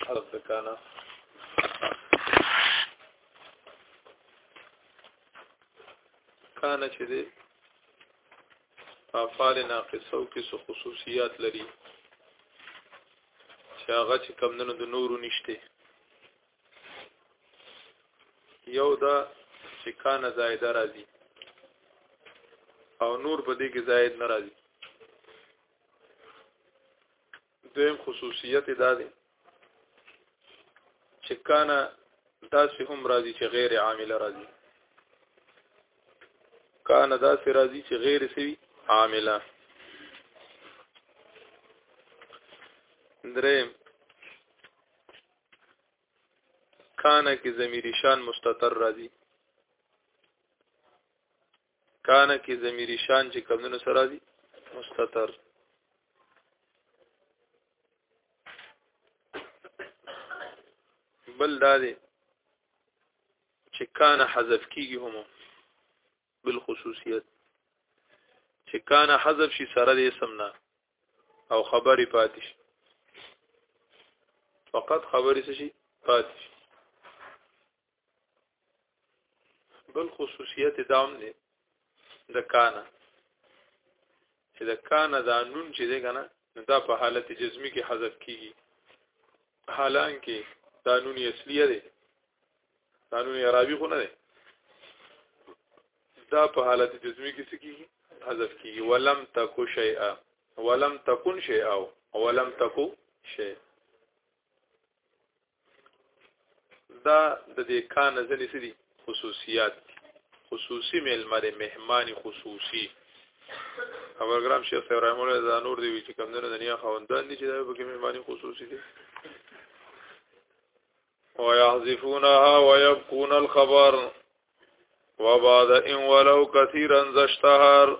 حرف کانا کانا چې دی افعال ناقصو کې څه خصوصیات لري چې هغه چې کمندونو د نورو نشته یو دا چې کانا زائده راځي او نور په دې کې زائد ناراضي دویم خصوصیت دا دی چې کانا داسې هم راځي چې غیر عامل راځي کانا داسې راځي چې غیر سوي عامله درې کانا کې ضمیر شان مستتر راځي کانه کې ضمیر شان چې کمونو سره دي مستتر بل دا دی چې کانه حذف کیږي هم بالخصوصیت چې کانه حذف شي سره د اسم نه او خبرې پاتې شي فقط خبرې شي پاتې شي بل خصوصیت دا هم دی د کانا چې د کانا دا نون چې دی کنه دا په حالت جزمی کې حذف کیږي حالانکه دا نون اصلي دی دا نون عربي خو نه دی دا په حالت جزمی کې څه کیږي حذف کیږي ولم تکو شیئا ولم تکون شیئا ولم تکو شیئا دا د دې کان ځنې سړي خصوصیات خصوصي ملمره مهمانی خصوصي خبر ګرام شیخ صاحب رحم الله دا نور دی چې کوم نه دنیا خوندان دي چې دا به کې مهمانی خصوصي دي ويحذفونها ويبقون الخبر وبعد ان ولو كثيرا زشتهر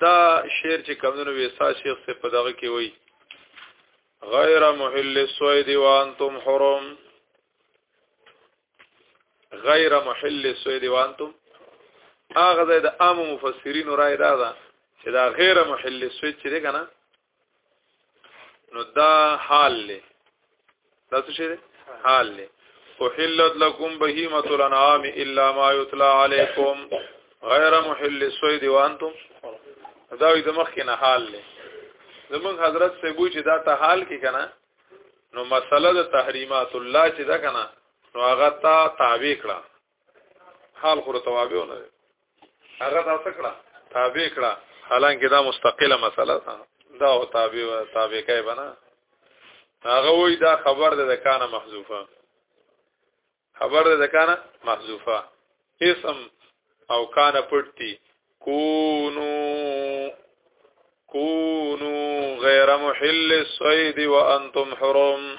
دا شعر چې کمونو ویسا شیخ سے په دغه کې وای غیر محل السوید وانتم حرم غیر محل السوید وانتم هغه د عام مفسرین رائے دا ده چې دا غیر محل السوید چې ده کنه نو دا حال له دا څه شي حال له احلت لكم بهيمه الانعام الا ما يتلى عليكم غير محل الصيد وانتم دا د مخ کې نه حال له زمون حضرت سے بوئی چې دا ته حال کې کنه نو مسله د تحریمات الله چې دا کنه نو هغه تا تابع کړه حال خو تابع نه هغه دا څه کړه تابع کړه حالانکه دا مستقله مسله ده دا او تابع تابع کوي بنا هغه وای دا خبر ده د کانه محذوفه خبر ده د کانه محذوفه اسم او کانه پټتي کونو کونو غیر محل الصید وانتم حرم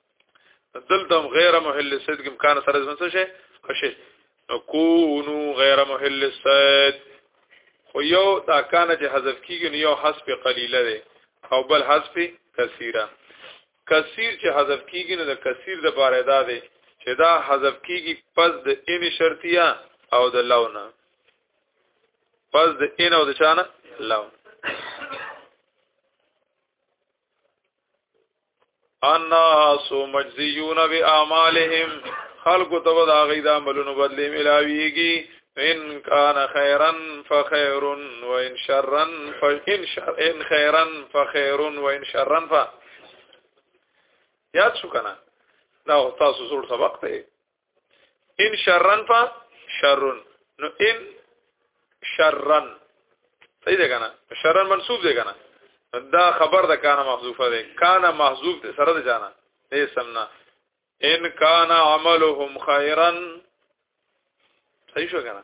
دلته غیر محل صید کې امکان سره څه شي خشه کونو غیر محل صید خو یو دا کان چې حذف کیږي نو یو حذف قلیله دی او بل حذف کثیره کثیر چې حذف کیږي نو د کثیر د باره دا دی چې دا حذف کیږي پس د ان شرطیه او د لونه پس د ان او د چانه لون الناس مجزيون باعمالهم خلق ته به دا غي د عملونو بدلې ملاويږي ان کان خیرا فخیر و ان شرا فان شر ان خیرا فخیر و ان شرا ف یاد شو کنه دا تاسو زوړ سبق دی ان شرن فا شرن نو ان شرن صحیح ده کنه شرن منصوب ده کنه دا خبر ده کانه محذوفه ده کانه محذوف ده سره ده جانا دې سمنا ان کان عملهم خیرا صحیح شو کنه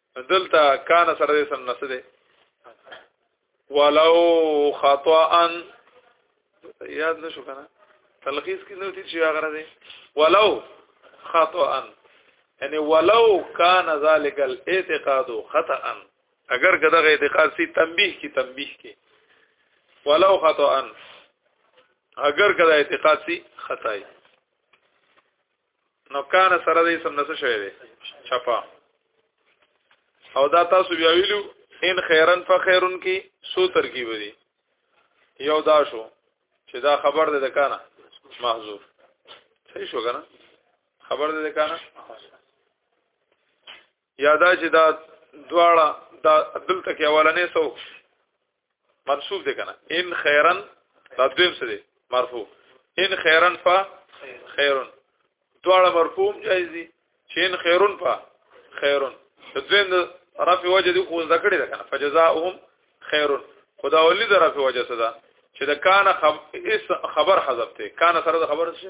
دلته کان سره سن نسده ولو خطا یاد نشو کنه تلخیص کې نو چې هغه راځي ولو خطا یعنی ولو کان ذلک الاعتقاد خطا اگر کداغه اعتقاد سی تنبیه کی تنبیه کی ولو خطا اگر کدا اعتقاد سی خطای نو کان سره د اسم نس شوی دی چپا او دا تاسو بیا ویلو ان خیرن فخیرن کی سو ترکیب دی یو دا شو چې دا خبر ده د کانا محذوف صحیح شو کنه خبر ده د کانا یادا چې دا دواړه دا دلته کې اولنې سو منصوب دي کنه ان خیرن دا دویم څه دي مرفوع ان خیرن ف خیرن دواړه مرفوع جایز دي چې ان خیرن ف خیرن دویم رفع وجه دي خو ذکر دي کنه فجزاؤهم خیرن خدا ولي د رفع وجه څه ده چې د کان خبر حذف ته کان سره د خبر څه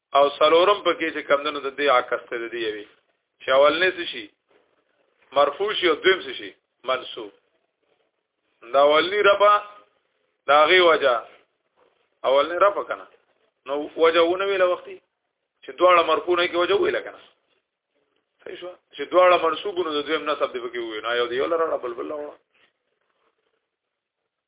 او سلورم پکې چې کمندونو د دې عکس ته دی وي چې اولنې څه شي مرفوع شي او دویم څه شي منصوب دا اولنی رفع دا غي وجه اولنی رفع کنه نو وجه ونه ویله وختي چې دواړه مرفوع نه کې وجه ویله کنه صحیح شو چې دواړه منصوبونه د دویم نسب دی پکې وي نه یو دی ولر بلبل وړه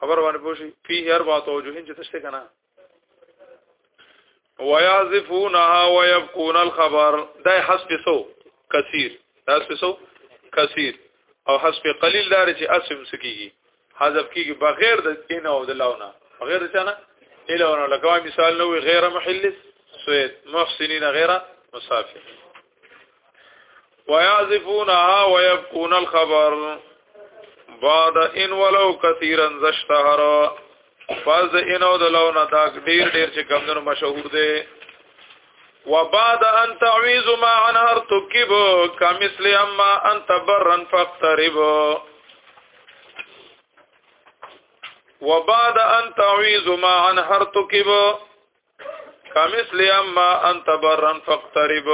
خبر باندې پوښي فيه اربع توجه چې تشته کنه ويعزفونها ويبقون الخبر دا حسب سو کثیر دا حسب سو کثیر او حسب قلیل دار چې اسم سکیږي حذف کیږي بغیر د کینه او د لونه بغیر د چانه الهونه لکه مثال نو غیر محل سوید محسنین غیر مسافر ويعزفونها ويبقون الخبر بعد ان ولو كثيرا زشتهر فاز ان او دلونه دا ډیر ډیر چې کمونو مشهور دي وبعد ان تعويذ ما عن هر تكب كمثل اما انت برا فاقترب وبعد ان تعويذ ما عن هر تكب کمثل اما انت برن فاقترب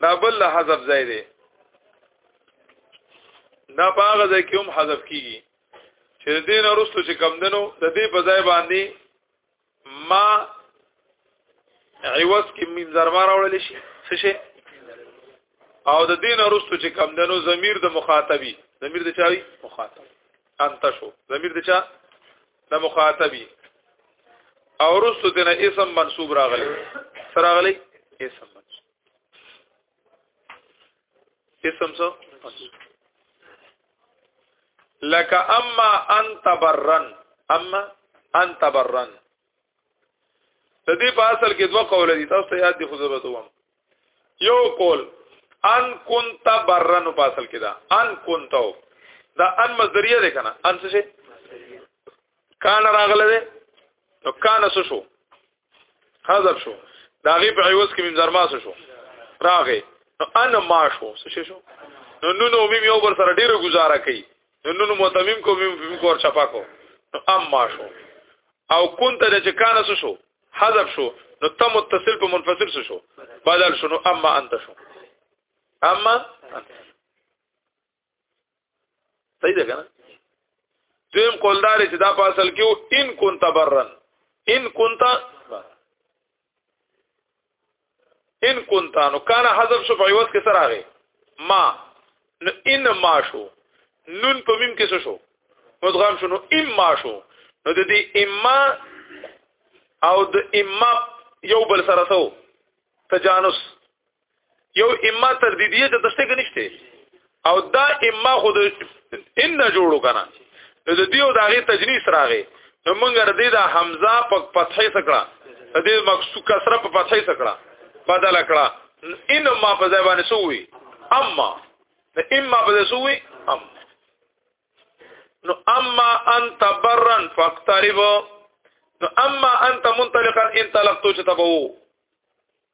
دا بل حذف ځای دی دا باغ ځای کې هم حذف کیږي چې دین ورستو چې کم دنو د دې په ځای باندې ما عوض کې من زرما راوړل شي څه شي او د دین ورستو چې کم دنو ضمیر د مخاطبي ضمیر د چاوي مخاطب انت شو ضمیر د چا د مخاطبي او رسو دنه اسم منصوب راغلی سره راغلی اسم منصوب اسم څه لك اما انت برن اما انت برن د دې په اصل کې دوه قول دي تاسو ته یاد دي خو زبر دوم یو قول ان كنت برن په اصل کې دا ان كنت دا ان مصدریه ده کنه ان څه شي کان راغله ده نو کان څه شو حذف شو دا غي په عوض کې مزر ما څه شو راغې نو ان ما شو څه شو نو نو نو مې یو بر سره ډیره گزاره کوي نو نو متمم کو مې په کور چپا کو نو ام ما شو او كنت د چې کان څه شو حذف شو نو تم متصل په منفصل څه شو بدل شو نو اما انت شو اما صحیح ده کنه دویم قولدار چې دا په اصل کې ان كنت برن ان كنت ان كنت نو کان حذف شو په عوض کې سره راغی ما نو ان ما شو نون په میم کې شو مدغم شو نو اما شو نو د دې اما او د اما یو بل سره سو تجانس یو اما تردیدیه ته دشته کې نشته او دا اما خود ان جوړو کنه نو د دیو داغه تجنیس راغی نو موږ ر دې دا حمزه په فتحې سکړه د دې مقصود کسره په فتحې سکړه بدل کړه ان ما په ځای باندې سووي اما د اما په ځای سووي ام نو اما انت برن فاقترب نو اما انت منطلقا انطلقت چې تبو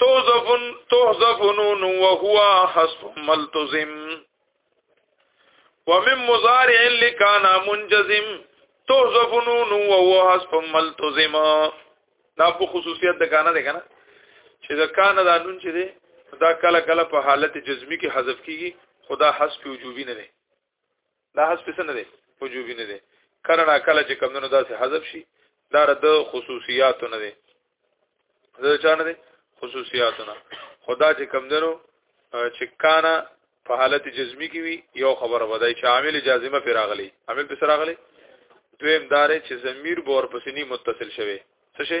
توزفن توزفنون وهو حسب ملتزم ومن مضارع لكان منجزم توزفنون وهو حسب ملتزم دا په خصوصیت د کانه ده کنه چې د کانه دا نون چې ده دا کله کله په حالت جزمی کې حذف کیږي خدا حذف وجوبي نه ده دا حذف څه نه دی وجوبي نه دی کله نا کله چې کمونو داسې حذف شي دا د خصوصیاتو نه دی دا چا نه دی خصوصیاتو نه خدا چې کمونو چې کانا په حالت جزمی کې وي یو خبره ودای چې عامل جازمه پر راغلی عامل پر راغلی دویم دار چې ضمیر بور پسنی متصل شوی څه شي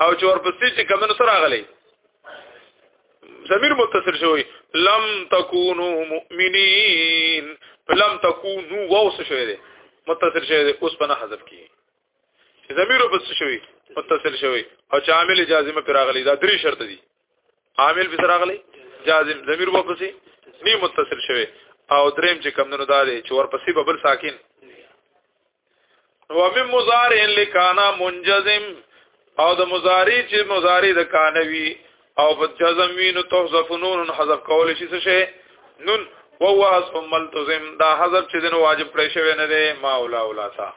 او چې ورپسې چې کمنو سره راغلی ضمیر متصل شوی لم تکونو مؤمنین لم تکونو واو څه شوی دی متصل شوی دی اوس په حذف کی ضمیر په څه شوی متصل شوی او چې عامل جازمه پر راغلی دا درې شرط دي عامل به راغلی جازم ضمیر په څه نه متصل شوی او دریم چې کم نه داري چې ورپسې ببل ساکن ومن مضارع لکانا منجزم او د مضارع چې مضارع د کانوي او په جزم وی نو تحذف نون حذف کول شي څه شي نون وهو حذف ملتزم دا حذف چې دنو واجب کړی شوی نه دی ما اولا اولا تا